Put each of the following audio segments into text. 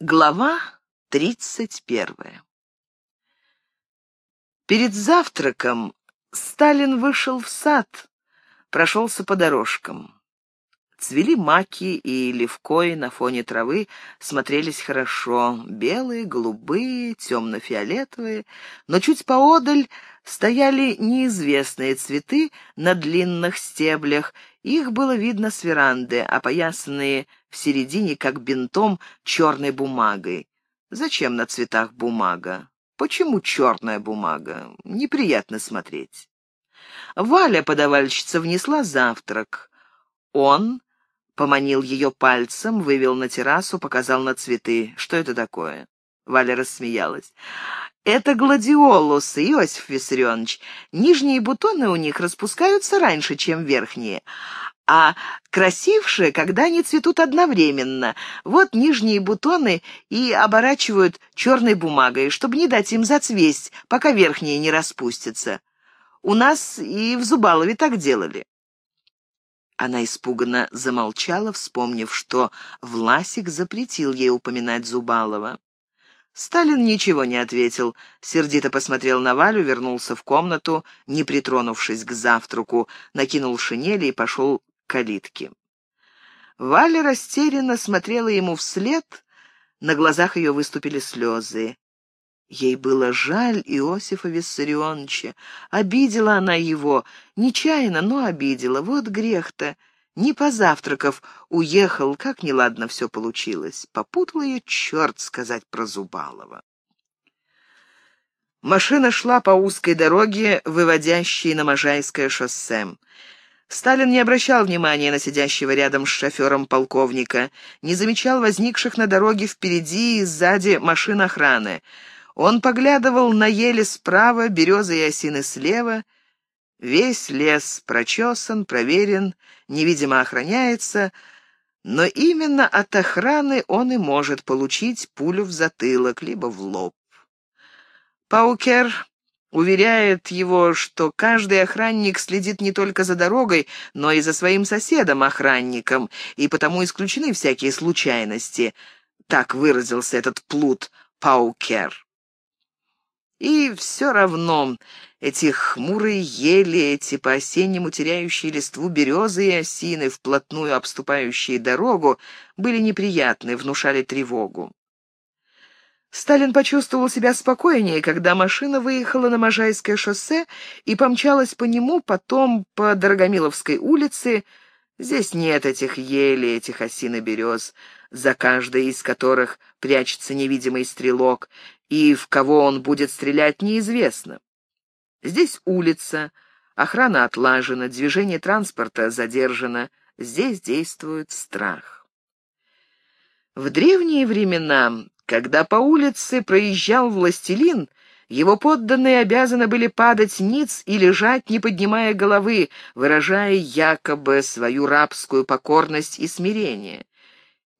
Глава тридцать первая Перед завтраком Сталин вышел в сад, прошелся по дорожкам. Цвели маки и левкои на фоне травы смотрелись хорошо, белые, голубые, темно-фиолетовые, но чуть поодаль стояли неизвестные цветы на длинных стеблях, их было видно с веранды, опоясанные в середине, как бинтом, черной бумагой. Зачем на цветах бумага? Почему черная бумага? Неприятно смотреть. Валя, подавальщица, внесла завтрак. Он поманил ее пальцем, вывел на террасу, показал на цветы. Что это такое? Валя рассмеялась. «Это гладиолусы, Иосиф Виссарионович. Нижние бутоны у них распускаются раньше, чем верхние, а красившие, когда они цветут одновременно. Вот нижние бутоны и оборачивают черной бумагой, чтобы не дать им зацвесть, пока верхние не распустятся. У нас и в Зубалове так делали». Она испуганно замолчала, вспомнив, что Власик запретил ей упоминать Зубалова. Сталин ничего не ответил, сердито посмотрел на Валю, вернулся в комнату, не притронувшись к завтраку, накинул шинели и пошел к калитке. Валя растерянно смотрела ему вслед, на глазах ее выступили слезы. Ей было жаль Иосифа Виссарионовича. Обидела она его, нечаянно, но обидела. Вот грех-то. Не позавтракав, уехал, как неладно все получилось. Попутал ее черт сказать про Зубалова. Машина шла по узкой дороге, выводящей на Можайское шоссе. Сталин не обращал внимания на сидящего рядом с шофером полковника, не замечал возникших на дороге впереди и сзади машин охраны. Он поглядывал на ели справа, березы и осины слева, Весь лес прочесан, проверен, невидимо охраняется, но именно от охраны он и может получить пулю в затылок, либо в лоб. Паукер уверяет его, что каждый охранник следит не только за дорогой, но и за своим соседом-охранником, и потому исключены всякие случайности. Так выразился этот плут Паукер. И все равно эти хмурые ели, эти по-осеннему теряющие листву березы и осины, вплотную обступающие дорогу, были неприятны, внушали тревогу. Сталин почувствовал себя спокойнее, когда машина выехала на Можайское шоссе и помчалась по нему, потом по Дорогомиловской улице. Здесь нет этих елей, этих осин и берез, за каждой из которых прячется невидимый стрелок, и в кого он будет стрелять, неизвестно. Здесь улица, охрана отлажена, движение транспорта задержано, здесь действует страх. В древние времена, когда по улице проезжал властелин, его подданные обязаны были падать ниц и лежать, не поднимая головы, выражая якобы свою рабскую покорность и смирение.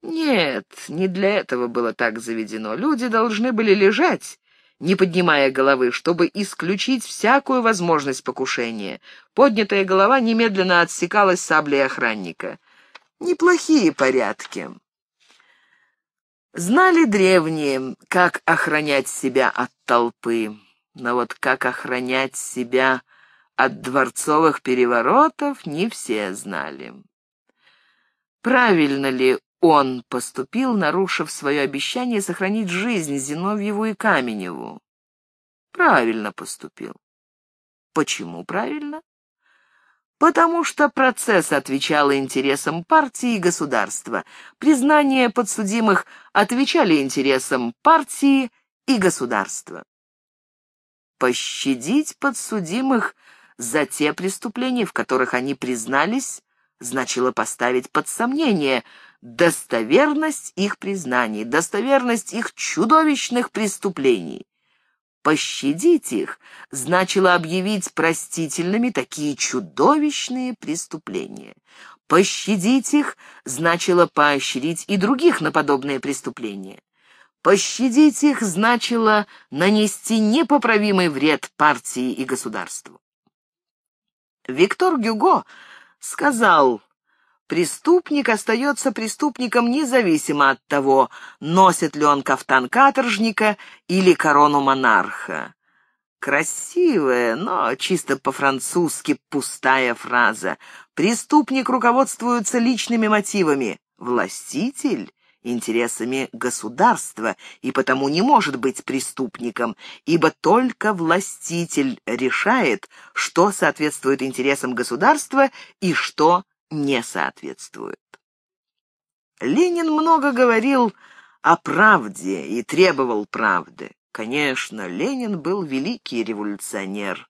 Нет, не для этого было так заведено. Люди должны были лежать, не поднимая головы, чтобы исключить всякую возможность покушения. Поднятая голова немедленно отсекалась саблей охранника. Неплохие порядки. Знали древние, как охранять себя от толпы, но вот как охранять себя от дворцовых переворотов не все знали. Правильно ли он поступил, нарушив свое обещание сохранить жизнь Зиновьеву и Каменеву. Правильно поступил. Почему правильно? Потому что процесс отвечал интересам партии и государства. Признания подсудимых отвечали интересам партии и государства. Пощадить подсудимых за те преступления, в которых они признались, значило поставить под сомнение достоверность их признаний, достоверность их чудовищных преступлений. Пощадить их значило объявить простительными такие чудовищные преступления. Пощадить их значило поощрить и других на подобные преступления. Пощадить их значило нанести непоправимый вред партии и государству. Виктор Гюго сказал Преступник остается преступником независимо от того, носит ли он кафтан каторжника или корону монарха. Красивая, но чисто по-французски пустая фраза. Преступник руководствуется личными мотивами. Властитель — интересами государства, и потому не может быть преступником, ибо только властитель решает, что соответствует интересам государства и что не соответствует. Ленин много говорил о правде и требовал правды. Конечно, Ленин был великий революционер.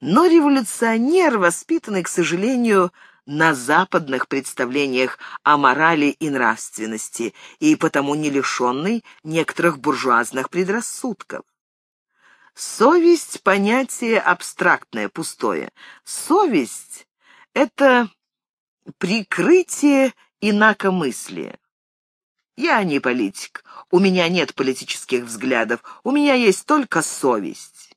Но революционер, воспитанный, к сожалению, на западных представлениях о морали и нравственности, и потому не лишенный некоторых буржуазных предрассудков. Совесть — понятие абстрактное, пустое. Совесть — это прикрытие инакомыслия. Я не политик, у меня нет политических взглядов, у меня есть только совесть.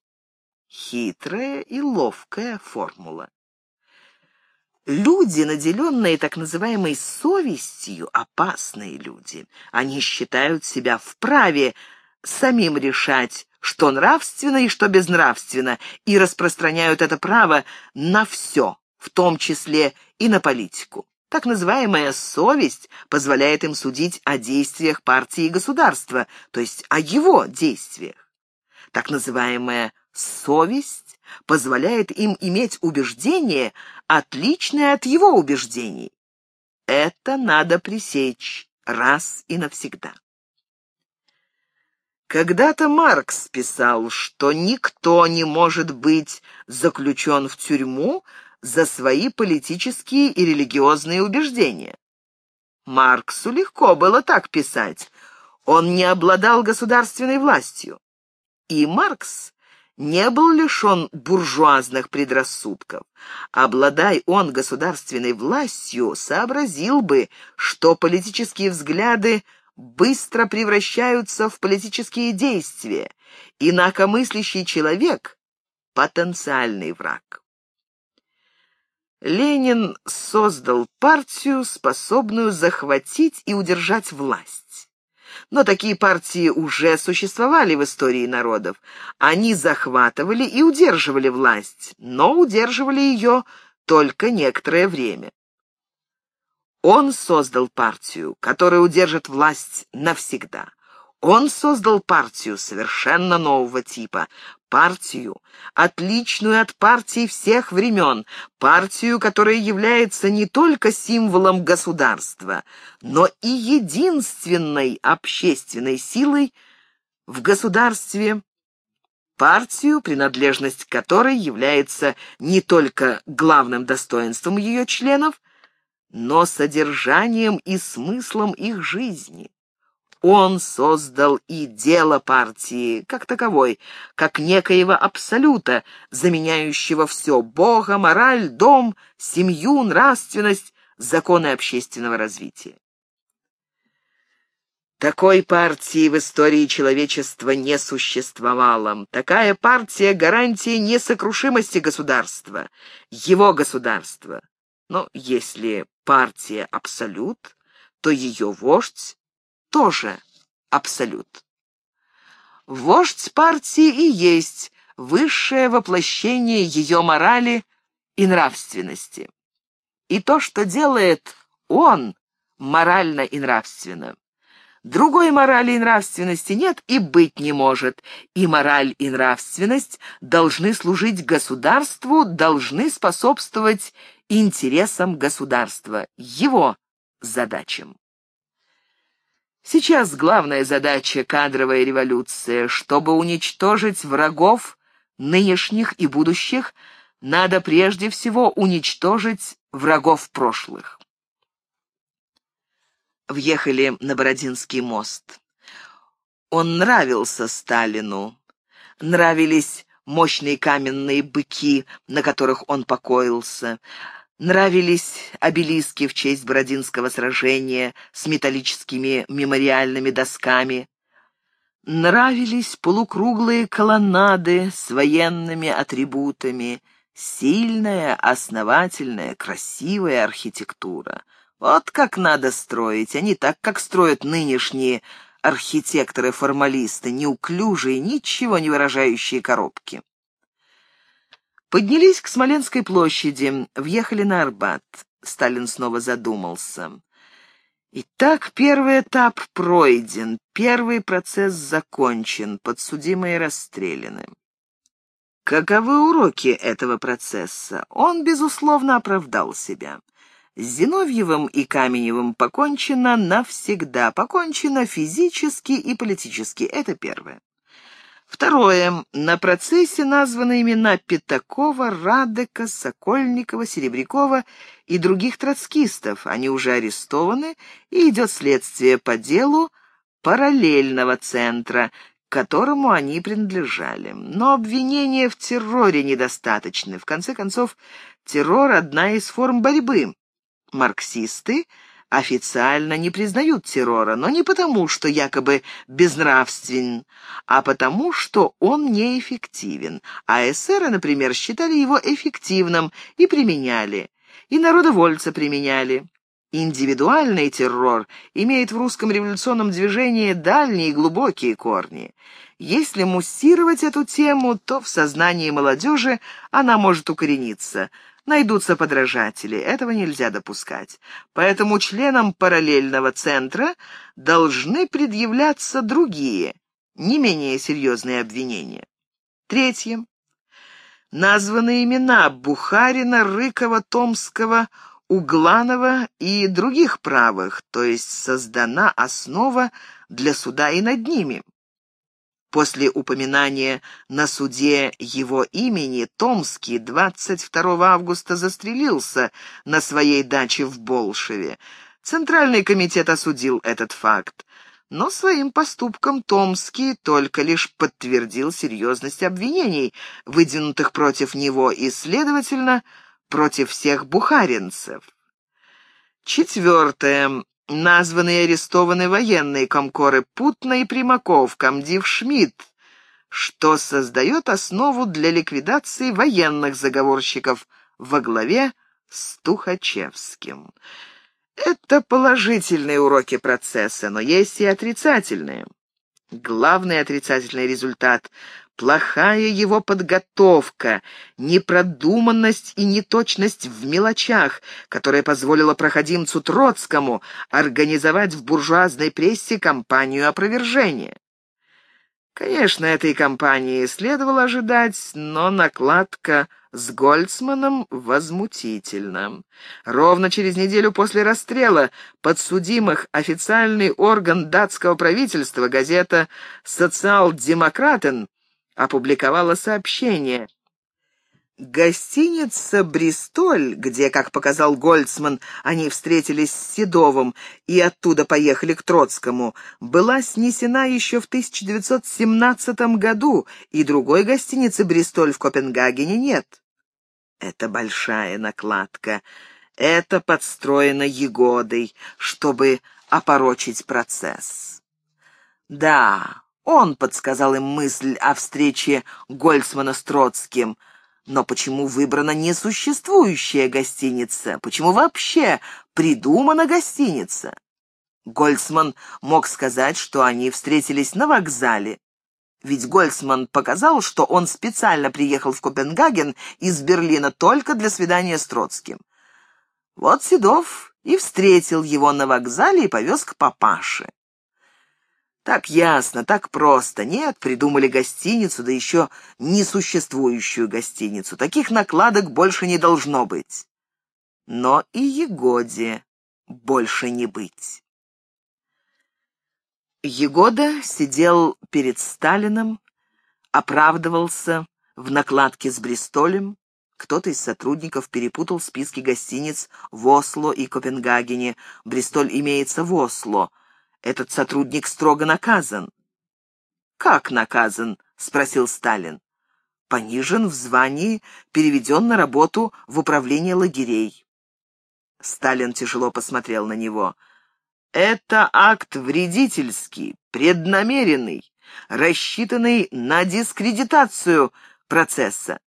Хитрая и ловкая формула. Люди, наделенные так называемой совестью, опасные люди. Они считают себя вправе самим решать, что нравственно и что безнравственно, и распространяют это право на все, в том числе и на политику. Так называемая совесть позволяет им судить о действиях партии и государства, то есть о его действиях. Так называемая совесть позволяет им иметь убеждение, отличное от его убеждений. Это надо пресечь раз и навсегда. Когда-то Маркс писал, что никто не может быть заключен в тюрьму за свои политические и религиозные убеждения. Марксу легко было так писать. Он не обладал государственной властью. И Маркс не был лишен буржуазных предрассудков. Обладай он государственной властью, сообразил бы, что политические взгляды быстро превращаются в политические действия. Инакомыслящий человек — потенциальный враг. Ленин создал партию, способную захватить и удержать власть. Но такие партии уже существовали в истории народов. Они захватывали и удерживали власть, но удерживали ее только некоторое время. Он создал партию, которая удержит власть навсегда. Он создал партию совершенно нового типа, партию, отличную от партий всех времен, партию, которая является не только символом государства, но и единственной общественной силой в государстве, партию, принадлежность которой является не только главным достоинством ее членов, но содержанием и смыслом их жизни. Он создал и дело партии, как таковой, как некоего абсолюта, заменяющего все — Бога, мораль, дом, семью, нравственность, законы общественного развития. Такой партии в истории человечества не существовало. Такая партия — гарантия несокрушимости государства, его государства. Но если партия — абсолют, то ее вождь тоже абсолют. Вождь партии и есть высшее воплощение ее морали и нравственности. И то, что делает он, морально и нравственно. Другой морали и нравственности нет и быть не может, и мораль и нравственность должны служить государству, должны способствовать интересам государства, его задачам. Сейчас главная задача — кадровая революция. Чтобы уничтожить врагов, нынешних и будущих, надо прежде всего уничтожить врагов прошлых. Въехали на Бородинский мост. Он нравился Сталину. Нравились мощные каменные быки, на которых он покоился. Нравились обелиски в честь Бородинского сражения с металлическими мемориальными досками. Нравились полукруглые колоннады с военными атрибутами, Сильная, основательная, красивая архитектура. Вот как надо строить, а не так, как строят нынешние архитекторы-формалисты, неуклюжие, ничего не выражающие коробки. Поднялись к Смоленской площади, въехали на Арбат. Сталин снова задумался. Итак, первый этап пройден, первый процесс закончен, подсудимые расстреляны. Каковы уроки этого процесса? Он, безусловно, оправдал себя. С Зиновьевым и Каменевым покончено навсегда, покончено физически и политически, это первое. Второе. На процессе названы имена Пятакова, Радека, Сокольникова, Серебрякова и других троцкистов. Они уже арестованы, и идет следствие по делу параллельного центра, к которому они принадлежали. Но обвинения в терроре недостаточны. В конце концов, террор — одна из форм борьбы. Марксисты — официально не признают террора, но не потому, что якобы безнравственен, а потому, что он неэффективен. А эсеры, например, считали его эффективным и применяли, и народовольцы применяли. Индивидуальный террор имеет в русском революционном движении дальние и глубокие корни. Если муссировать эту тему, то в сознании молодежи она может укорениться – Найдутся подражатели, этого нельзя допускать. Поэтому членам параллельного центра должны предъявляться другие, не менее серьезные обвинения. Третье. Названы имена Бухарина, Рыкова, Томского, Угланова и других правых, то есть создана основа для суда и над ними. После упоминания на суде его имени Томский 22 августа застрелился на своей даче в Болшеве. Центральный комитет осудил этот факт, но своим поступком Томский только лишь подтвердил серьезность обвинений, выдвинутых против него и, следовательно, против всех бухаринцев. Четвертое. Названные и арестованы военные комкоры Путна и Примаков, комдив Шмидт, что создает основу для ликвидации военных заговорщиков во главе с Тухачевским. Это положительные уроки процесса, но есть и отрицательные. Главный отрицательный результат плохая его подготовка, непродуманность и неточность в мелочах, которая позволила проходимцу Троцкому организовать в буржуазной прессе кампанию опровержения. Конечно, этой кампании следовало ожидать, но накладка с Гольцманом возмутительна. Ровно через неделю после расстрела подсудимых официальный орган датского правительства, газета «Социал-демократен» опубликовала сообщение. Гостиница «Бристоль», где, как показал Гольцман, они встретились с Седовым и оттуда поехали к Троцкому, была снесена еще в 1917 году, и другой гостиницы «Бристоль» в Копенгагене нет. Это большая накладка. Это подстроено Егодой, чтобы опорочить процесс. Да, он подсказал им мысль о встрече Гольцмана с Троцким. Но почему выбрана несуществующая гостиница? Почему вообще придумана гостиница? Гольцман мог сказать, что они встретились на вокзале. Ведь Гольцман показал, что он специально приехал в Копенгаген из Берлина только для свидания с Троцким. Вот Седов и встретил его на вокзале и повез к папаше. Так ясно, так просто. Нет, придумали гостиницу, да еще несуществующую гостиницу. Таких накладок больше не должно быть. Но и Егоде больше не быть. Егода сидел перед Сталином, оправдывался в накладке с Бристолем. Кто-то из сотрудников перепутал списки гостиниц в Осло и Копенгагене. Бристоль имеется в Осло. Этот сотрудник строго наказан. «Как наказан?» — спросил Сталин. «Понижен в звании, переведен на работу в управление лагерей». Сталин тяжело посмотрел на него. «Это акт вредительский, преднамеренный, рассчитанный на дискредитацию процесса.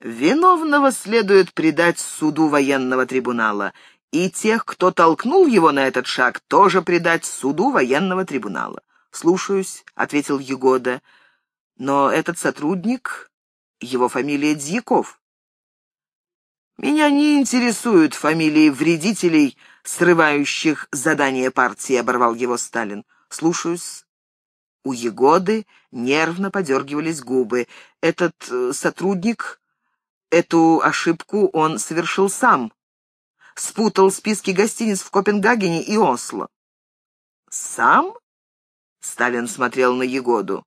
Виновного следует предать суду военного трибунала, и тех, кто толкнул его на этот шаг, тоже предать суду военного трибунала. «Слушаюсь», — ответил Егода, — «но этот сотрудник, его фамилия Дьяков». «Меня не интересуют фамилии вредителей, срывающих задание партии», — оборвал его Сталин. «Слушаюсь». У Егоды нервно подергивались губы. Этот э, сотрудник, эту ошибку он совершил сам. Спутал списки гостиниц в Копенгагене и Осло. «Сам?» — Сталин смотрел на Егоду.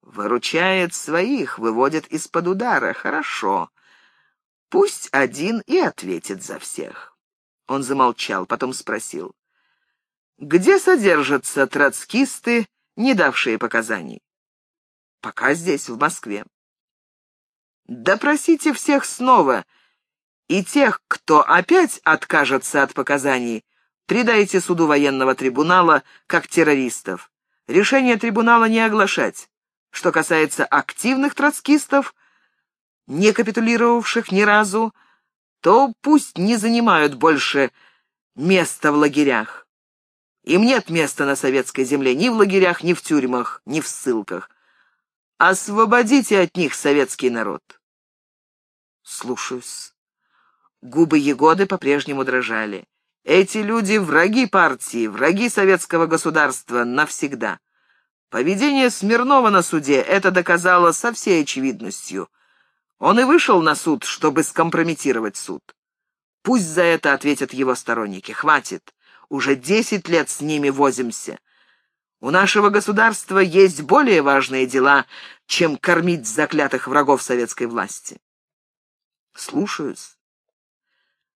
«Выручает своих, выводит из-под удара. Хорошо. Пусть один и ответит за всех». Он замолчал, потом спросил. «Где содержатся троцкисты, не давшие показаний?» «Пока здесь, в Москве». «Допросите всех снова, и тех, кто опять откажется от показаний, предайте суду военного трибунала как террористов. Решение трибунала не оглашать. Что касается активных троцкистов, не капитулировавших ни разу, то пусть не занимают больше места в лагерях. Им нет места на советской земле ни в лагерях, ни в тюрьмах, ни в ссылках. Освободите от них советский народ. Слушаюсь. Губы Егоды по-прежнему дрожали. Эти люди — враги партии, враги советского государства навсегда. Поведение Смирнова на суде это доказало со всей очевидностью. Он и вышел на суд, чтобы скомпрометировать суд. Пусть за это ответят его сторонники. Хватит. Уже десять лет с ними возимся. У нашего государства есть более важные дела, чем кормить заклятых врагов советской власти. Слушаюсь.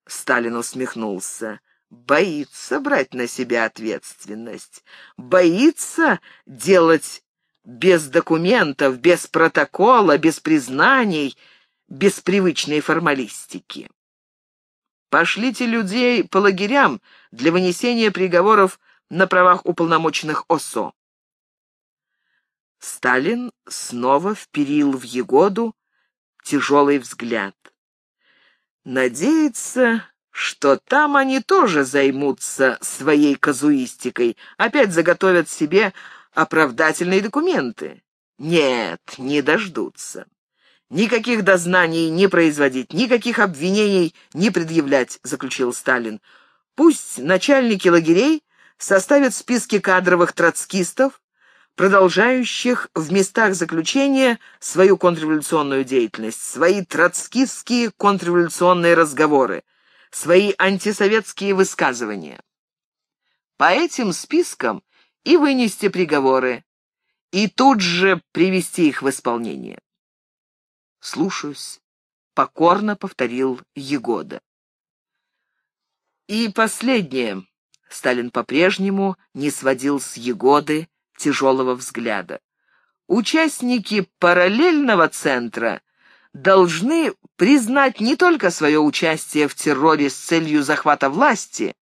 Сталин усмехнулся. Боится брать на себя ответственность. Боится делать без документов, без протокола, без признаний — без привычной формалистики. Пошлите людей по лагерям для вынесения приговоров на правах уполномоченных ОСО. Сталин снова вперил в Егоду тяжелый взгляд. Надеется, что там они тоже займутся своей казуистикой, опять заготовят себе оправдательные документы. Нет, не дождутся. Никаких дознаний не производить, никаких обвинений не предъявлять, заключил Сталин. Пусть начальники лагерей составят списки кадровых троцкистов, продолжающих в местах заключения свою контрреволюционную деятельность, свои троцкистские контрреволюционные разговоры, свои антисоветские высказывания. По этим спискам и вынести приговоры, и тут же привести их в исполнение. «Слушаюсь», — покорно повторил Егода. И последнее. Сталин по-прежнему не сводил с Егоды тяжелого взгляда. Участники параллельного центра должны признать не только свое участие в терроре с целью захвата власти,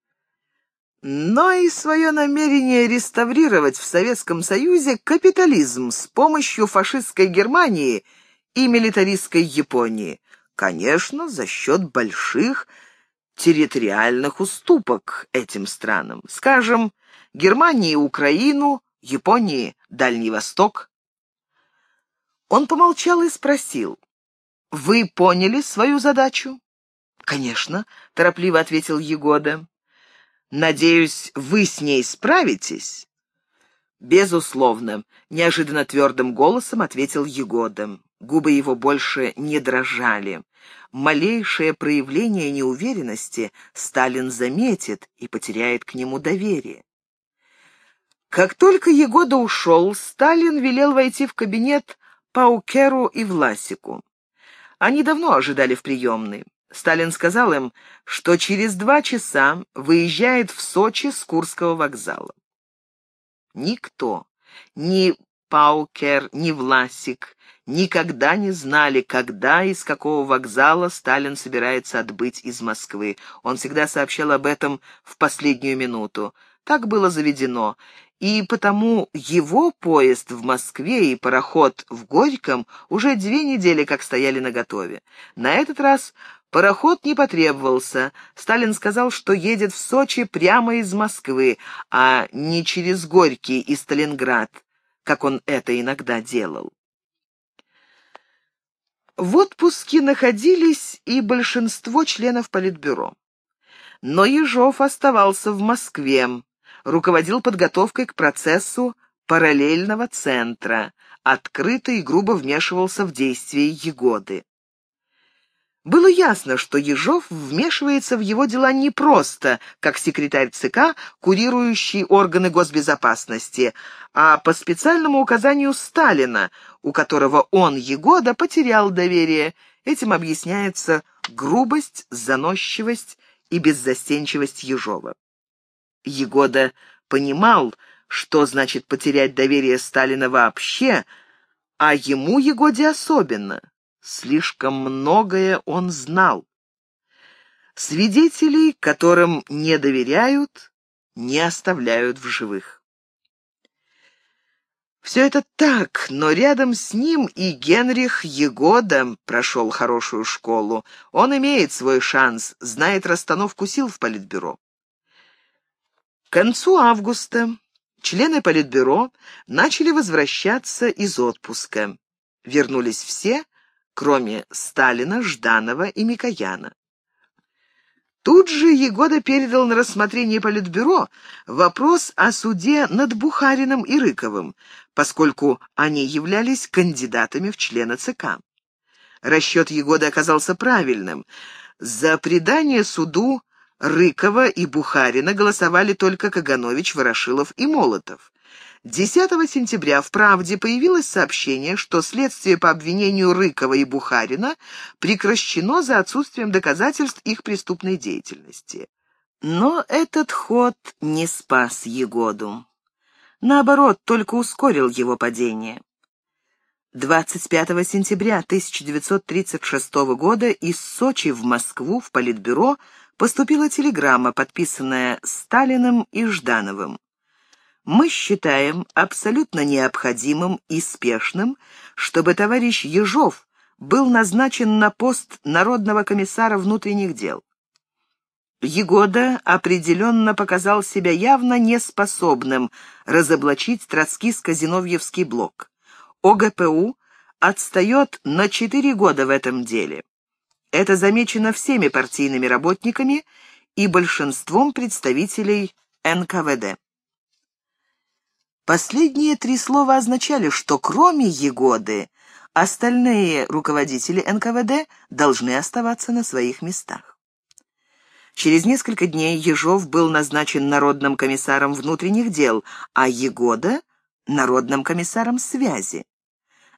но и свое намерение реставрировать в Советском Союзе капитализм с помощью фашистской Германии – и милитаристской Японии. Конечно, за счет больших территориальных уступок этим странам. Скажем, Германии Украину, Японии Дальний Восток. Он помолчал и спросил, «Вы поняли свою задачу?» «Конечно», — торопливо ответил Егода. «Надеюсь, вы с ней справитесь?» «Безусловно», — неожиданно твердым голосом ответил Егода. Губы его больше не дрожали. Малейшее проявление неуверенности Сталин заметит и потеряет к нему доверие. Как только Егода ушел, Сталин велел войти в кабинет Паукеру и Власику. Они давно ожидали в приемной. Сталин сказал им, что через два часа выезжает в Сочи с Курского вокзала. Никто, ни Паукер, ни Власик никогда не знали, когда и с какого вокзала Сталин собирается отбыть из Москвы. Он всегда сообщал об этом в последнюю минуту. Так было заведено, и потому его поезд в Москве и пароход в Горьком уже две недели как стояли наготове. На этот раз пароход не потребовался. Сталин сказал, что едет в Сочи прямо из Москвы, а не через Горький и Сталинград, как он это иногда делал. В отпуске находились и большинство членов Политбюро. Но Ежов оставался в Москве, руководил подготовкой к процессу параллельного центра, открыто и грубо вмешивался в действия Егоды. Было ясно, что Ежов вмешивается в его дела не просто, как секретарь ЦК, курирующий органы госбезопасности, а по специальному указанию Сталина, у которого он, Егода, потерял доверие. Этим объясняется грубость, заносчивость и беззастенчивость Ежова. Егода понимал, что значит потерять доверие Сталина вообще, а ему, Егоде, особенно. Слишком многое он знал. Свидетелей, которым не доверяют, не оставляют в живых. Все это так, но рядом с ним и Генрих Егода прошел хорошую школу. Он имеет свой шанс, знает расстановку сил в Политбюро. Концу августа члены Политбюро начали возвращаться из отпуска. Вернулись все, кроме Сталина, Жданова и Микояна. Тут же Егода передал на рассмотрение Политбюро вопрос о суде над Бухариным и Рыковым, поскольку они являлись кандидатами в члены ЦК. Расчет Егоды оказался правильным. За предание суду Рыкова и Бухарина голосовали только Каганович, Ворошилов и Молотов. 10 сентября в «Правде» появилось сообщение, что следствие по обвинению Рыкова и Бухарина прекращено за отсутствием доказательств их преступной деятельности. Но этот ход не спас Егоду. Наоборот, только ускорил его падение. 25 сентября 1936 года из Сочи в Москву в Политбюро поступила телеграмма, подписанная Сталиным и Ждановым мы считаем абсолютно необходимым и спешным, чтобы товарищ Ежов был назначен на пост Народного комиссара внутренних дел. Егода определенно показал себя явно неспособным разоблачить троцкиско-зиновьевский блок. ОГПУ отстает на четыре года в этом деле. Это замечено всеми партийными работниками и большинством представителей НКВД. Последние три слова означали, что кроме Егоды остальные руководители НКВД должны оставаться на своих местах. Через несколько дней Ежов был назначен народным комиссаром внутренних дел, а Егода — народным комиссаром связи.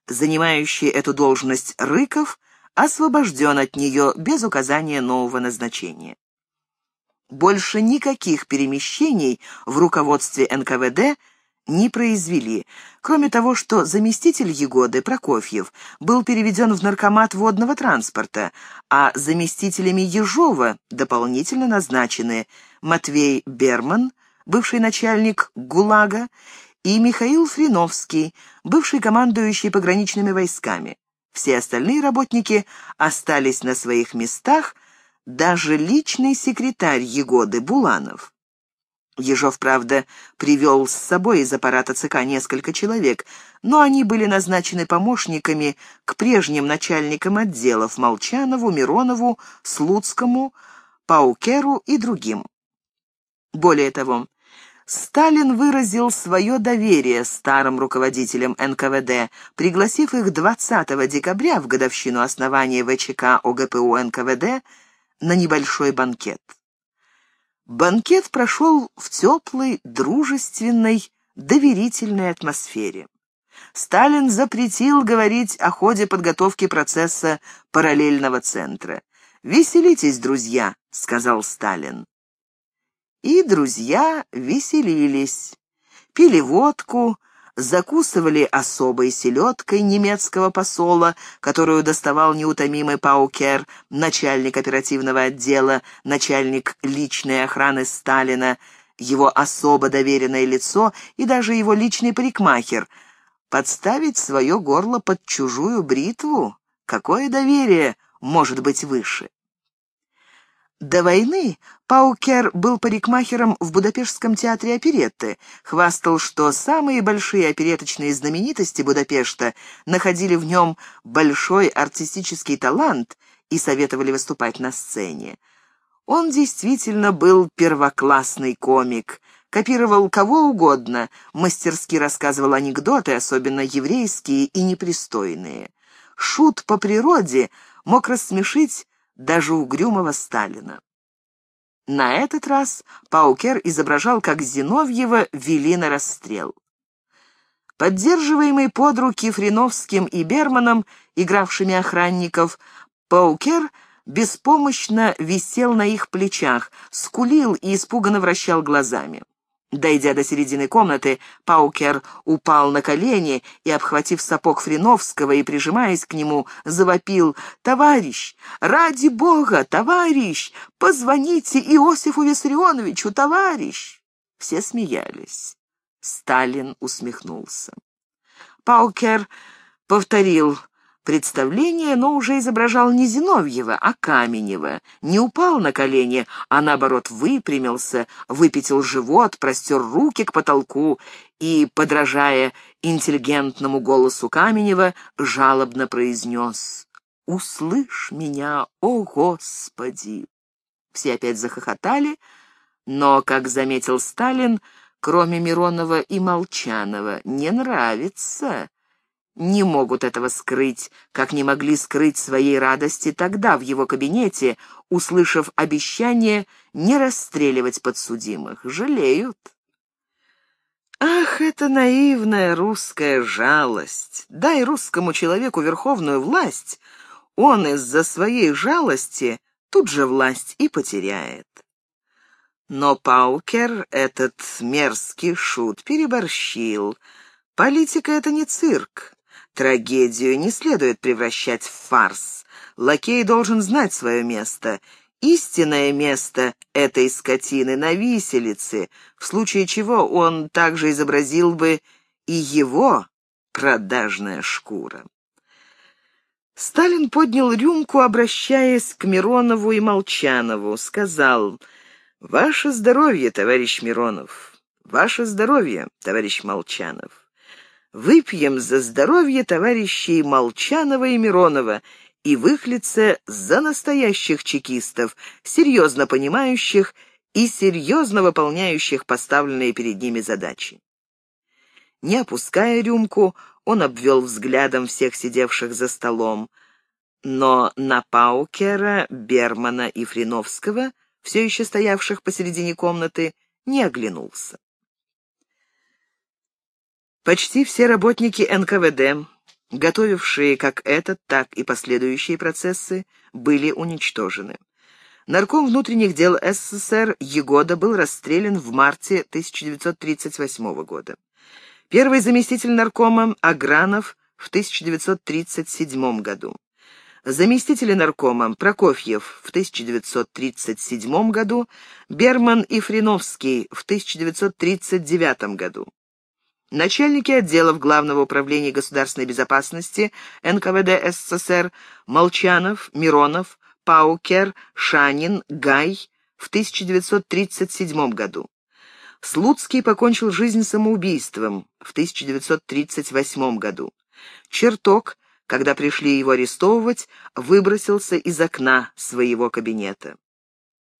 Занимающий эту должность Рыков освобожден от нее без указания нового назначения. Больше никаких перемещений в руководстве НКВД не произвели, кроме того, что заместитель Егоды, Прокофьев, был переведен в наркомат водного транспорта, а заместителями Ежова дополнительно назначены Матвей Берман, бывший начальник ГУЛАГа, и Михаил Фриновский, бывший командующий пограничными войсками. Все остальные работники остались на своих местах, даже личный секретарь Егоды Буланов. Ежов, правда, привел с собой из аппарата ЦК несколько человек, но они были назначены помощниками к прежним начальникам отделов Молчанову, Миронову, Слуцкому, Паукеру и другим. Более того, Сталин выразил свое доверие старым руководителям НКВД, пригласив их 20 декабря в годовщину основания ВЧК ОГПУ НКВД на небольшой банкет. Банкет прошел в теплой, дружественной, доверительной атмосфере. Сталин запретил говорить о ходе подготовки процесса параллельного центра. «Веселитесь, друзья», — сказал Сталин. И друзья веселились, пили водку, закусывали особой селедкой немецкого посола, которую доставал неутомимый Паукер, начальник оперативного отдела, начальник личной охраны Сталина, его особо доверенное лицо и даже его личный парикмахер. Подставить свое горло под чужую бритву? Какое доверие может быть выше? До войны Паукер был парикмахером в Будапештском театре оперетты, хвастал, что самые большие опереточные знаменитости Будапешта находили в нем большой артистический талант и советовали выступать на сцене. Он действительно был первоклассный комик, копировал кого угодно, мастерски рассказывал анекдоты, особенно еврейские и непристойные. Шут по природе мог рассмешить даже угрюмого Сталина. На этот раз Паукер изображал, как Зиновьева вели на расстрел. Поддерживаемый под руки Фриновским и Берманом, игравшими охранников, Паукер беспомощно висел на их плечах, скулил и испуганно вращал глазами. Дойдя до середины комнаты, Паукер упал на колени и, обхватив сапог Фриновского и прижимаясь к нему, завопил «Товарищ! Ради Бога, товарищ! Позвоните Иосифу Виссарионовичу, товарищ!» Все смеялись. Сталин усмехнулся. Паукер повторил представление, но уже изображал не Зиновьева, а Каменева. Не упал на колени, а наоборот выпрямился, выпятил живот, простер руки к потолку и, подражая интеллигентному голосу Каменева, жалобно произнес «Услышь меня, о Господи!» Все опять захохотали, но, как заметил Сталин, кроме Миронова и Молчанова, не нравится не могут этого скрыть, как не могли скрыть своей радости тогда в его кабинете, услышав обещание не расстреливать подсудимых. Жалеют. Ах, это наивная русская жалость! Дай русскому человеку верховную власть, он из-за своей жалости тут же власть и потеряет. Но Паукер, этот мерзкий шут, переборщил. Политика — это не цирк. Трагедию не следует превращать в фарс. Лакей должен знать свое место. Истинное место этой скотины на виселице, в случае чего он также изобразил бы и его продажная шкура. Сталин поднял рюмку, обращаясь к Миронову и Молчанову, сказал «Ваше здоровье, товарищ Миронов! Ваше здоровье, товарищ Молчанов!» Выпьем за здоровье товарищей Молчанова и Миронова и в их лице за настоящих чекистов, серьезно понимающих и серьезно выполняющих поставленные перед ними задачи. Не опуская рюмку, он обвел взглядом всех сидевших за столом, но на Паукера, Бермана и Фриновского, все еще стоявших посередине комнаты, не оглянулся. Почти все работники НКВД, готовившие как этот, так и последующие процессы, были уничтожены. Нарком внутренних дел СССР Егода был расстрелян в марте 1938 года. Первый заместитель наркома Агранов в 1937 году. Заместители наркома Прокофьев в 1937 году, Берман и Фриновский в 1939 году. Начальники отделов Главного управления государственной безопасности НКВД СССР Молчанов, Миронов, Паукер, Шанин, Гай в 1937 году. Слуцкий покончил жизнь самоубийством в 1938 году. Черток, когда пришли его арестовывать, выбросился из окна своего кабинета.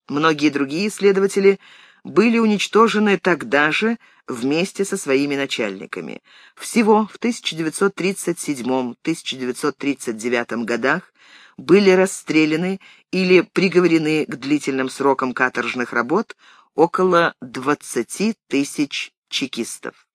Многие другие следователи были уничтожены тогда же вместе со своими начальниками. Всего в 1937-1939 годах были расстреляны или приговорены к длительным срокам каторжных работ около 20 тысяч чекистов.